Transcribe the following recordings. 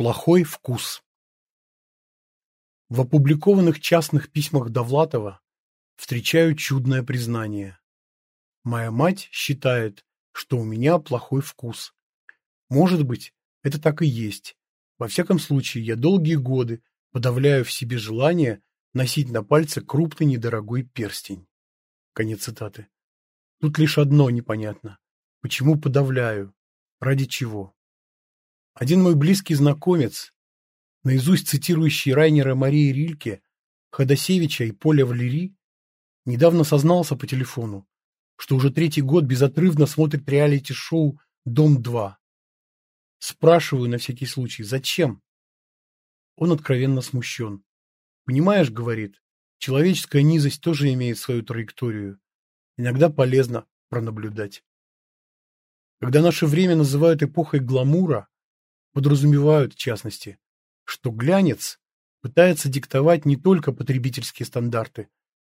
Плохой вкус. В опубликованных частных письмах Довлатова встречаю чудное признание. Моя мать считает, что у меня плохой вкус. Может быть, это так и есть. Во всяком случае, я долгие годы подавляю в себе желание носить на пальце крупный недорогой перстень. Конец цитаты. Тут лишь одно непонятно. Почему подавляю? Ради чего? Один мой близкий знакомец, наизусть цитирующий Райнера Марии Рильке, Ходосевича и Поля Валери, недавно сознался по телефону, что уже третий год безотрывно смотрит реалити-шоу «Дом-2». Спрашиваю на всякий случай, зачем? Он откровенно смущен. «Понимаешь, — говорит, — человеческая низость тоже имеет свою траекторию. Иногда полезно пронаблюдать». Когда наше время называют эпохой гламура, подразумевают, в частности, что глянец пытается диктовать не только потребительские стандарты,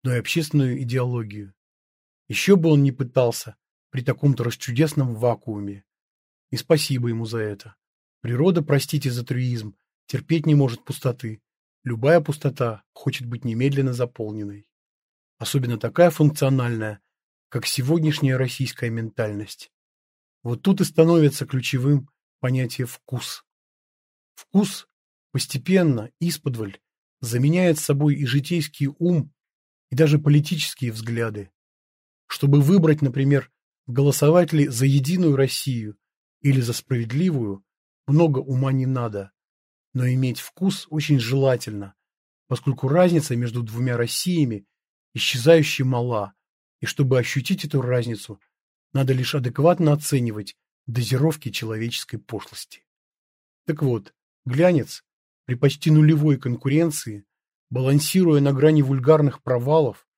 но и общественную идеологию. Еще бы он не пытался при таком-то расчудесном вакууме. И спасибо ему за это. Природа, простите за трюизм, терпеть не может пустоты. Любая пустота хочет быть немедленно заполненной. Особенно такая функциональная, как сегодняшняя российская ментальность. Вот тут и становится ключевым понятие «вкус». Вкус постепенно, исподволь, заменяет собой и житейский ум, и даже политические взгляды. Чтобы выбрать, например, голосовать ли за единую Россию или за справедливую, много ума не надо, но иметь вкус очень желательно, поскольку разница между двумя Россиями исчезающе мала, и чтобы ощутить эту разницу, надо лишь адекватно оценивать дозировки человеческой пошлости. Так вот, глянец при почти нулевой конкуренции, балансируя на грани вульгарных провалов,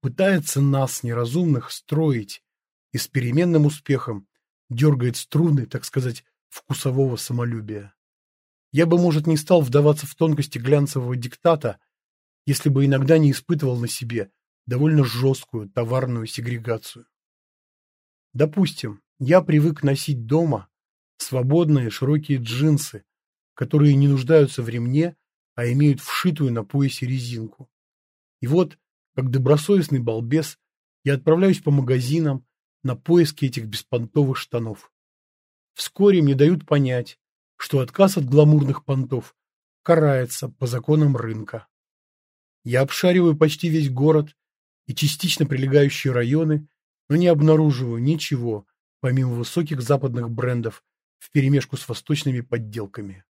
пытается нас, неразумных, строить и с переменным успехом дергает струны, так сказать, вкусового самолюбия. Я бы, может, не стал вдаваться в тонкости глянцевого диктата, если бы иногда не испытывал на себе довольно жесткую товарную сегрегацию. Допустим, я привык носить дома свободные широкие джинсы, которые не нуждаются в ремне, а имеют вшитую на поясе резинку. И вот, как добросовестный балбес, я отправляюсь по магазинам на поиски этих беспонтовых штанов. Вскоре мне дают понять, что отказ от гламурных понтов карается по законам рынка. Я обшариваю почти весь город и частично прилегающие районы, но не обнаруживаю ничего, помимо высоких западных брендов, вперемешку с восточными подделками.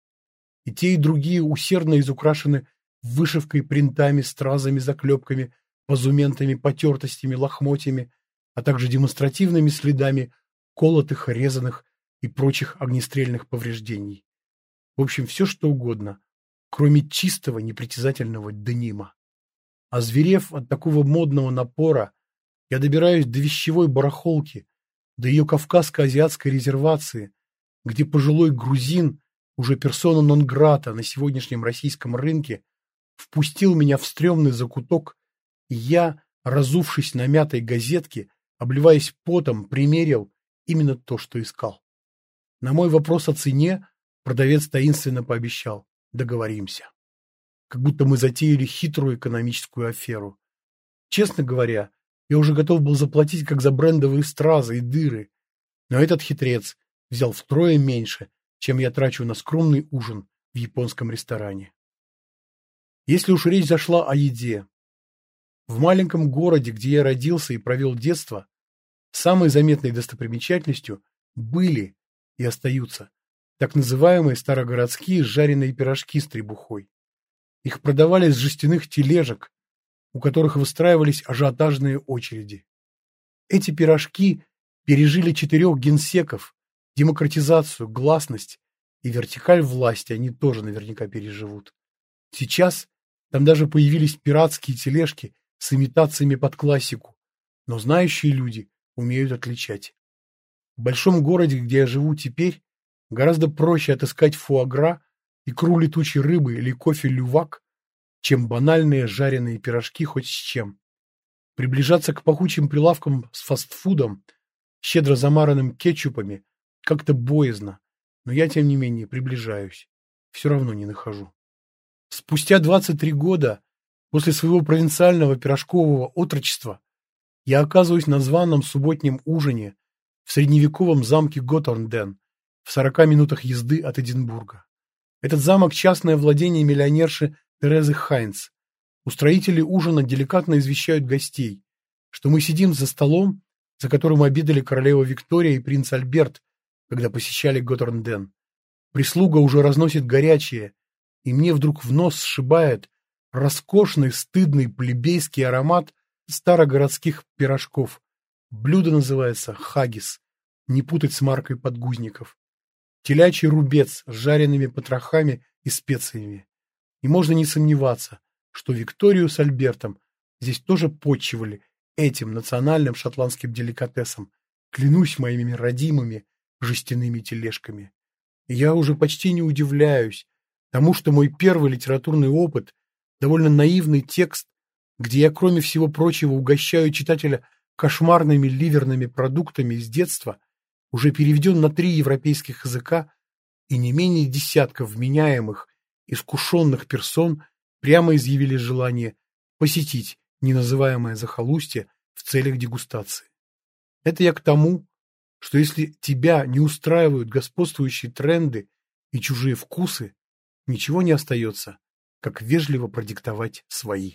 И те, и другие усердно изукрашены вышивкой, принтами, стразами, заклепками, позументами, потертостями, лохмотьями, а также демонстративными следами колотых, резаных и прочих огнестрельных повреждений. В общем, все что угодно, кроме чистого непритязательного денима. Озверев от такого модного напора, я добираюсь до вещевой барахолки, до ее Кавказско-Азиатской резервации, где пожилой грузин, уже персона нон-грата на сегодняшнем российском рынке, впустил меня в стрёмный закуток, и я, разувшись на мятой газетке, обливаясь потом, примерил именно то, что искал. На мой вопрос о цене продавец таинственно пообещал «договоримся». Как будто мы затеяли хитрую экономическую аферу. Честно говоря, я уже готов был заплатить как за брендовые стразы и дыры. Но этот хитрец взял втрое меньше, чем я трачу на скромный ужин в японском ресторане. Если уж речь зашла о еде. В маленьком городе, где я родился и провел детство, самой заметной достопримечательностью были и остаются так называемые старогородские жареные пирожки с требухой. Их продавали с жестяных тележек, у которых выстраивались ажиотажные очереди. Эти пирожки пережили четырех генсеков, демократизацию, гласность и вертикаль власти они тоже наверняка переживут. Сейчас там даже появились пиратские тележки с имитациями под классику, но знающие люди умеют отличать. В большом городе, где я живу теперь, гораздо проще отыскать фуагра, икру летучей рыбы или кофе-лювак, чем банальные жареные пирожки хоть с чем. Приближаться к пахучим прилавкам с фастфудом, щедро замаранным кетчупами, как-то боязно, но я, тем не менее, приближаюсь. все равно не нахожу. Спустя 23 года после своего провинциального пирожкового отрочества я оказываюсь на званом субботнем ужине в средневековом замке Готтернден в 40 минутах езды от Эдинбурга. Этот замок – частное владение миллионерши Терезы Хайнц. Устроители ужина деликатно извещают гостей, что мы сидим за столом, за которым обедали королева Виктория и принц Альберт, когда посещали Готтернден. Прислуга уже разносит горячее, и мне вдруг в нос сшибает роскошный, стыдный, плебейский аромат старогородских пирожков. Блюдо называется хагис, не путать с маркой подгузников. Телячий рубец с жареными потрохами и специями. И можно не сомневаться, что Викторию с Альбертом здесь тоже почивали этим национальным шотландским деликатесом. Клянусь моими родимыми жестяными тележками. И я уже почти не удивляюсь тому, что мой первый литературный опыт, довольно наивный текст, где я, кроме всего прочего, угощаю читателя кошмарными ливерными продуктами из детства, уже переведен на три европейских языка, и не менее десятков вменяемых, искушенных персон прямо изъявили желание посетить неназываемое захолустье в целях дегустации. Это я к тому, что если тебя не устраивают господствующие тренды и чужие вкусы, ничего не остается, как вежливо продиктовать свои.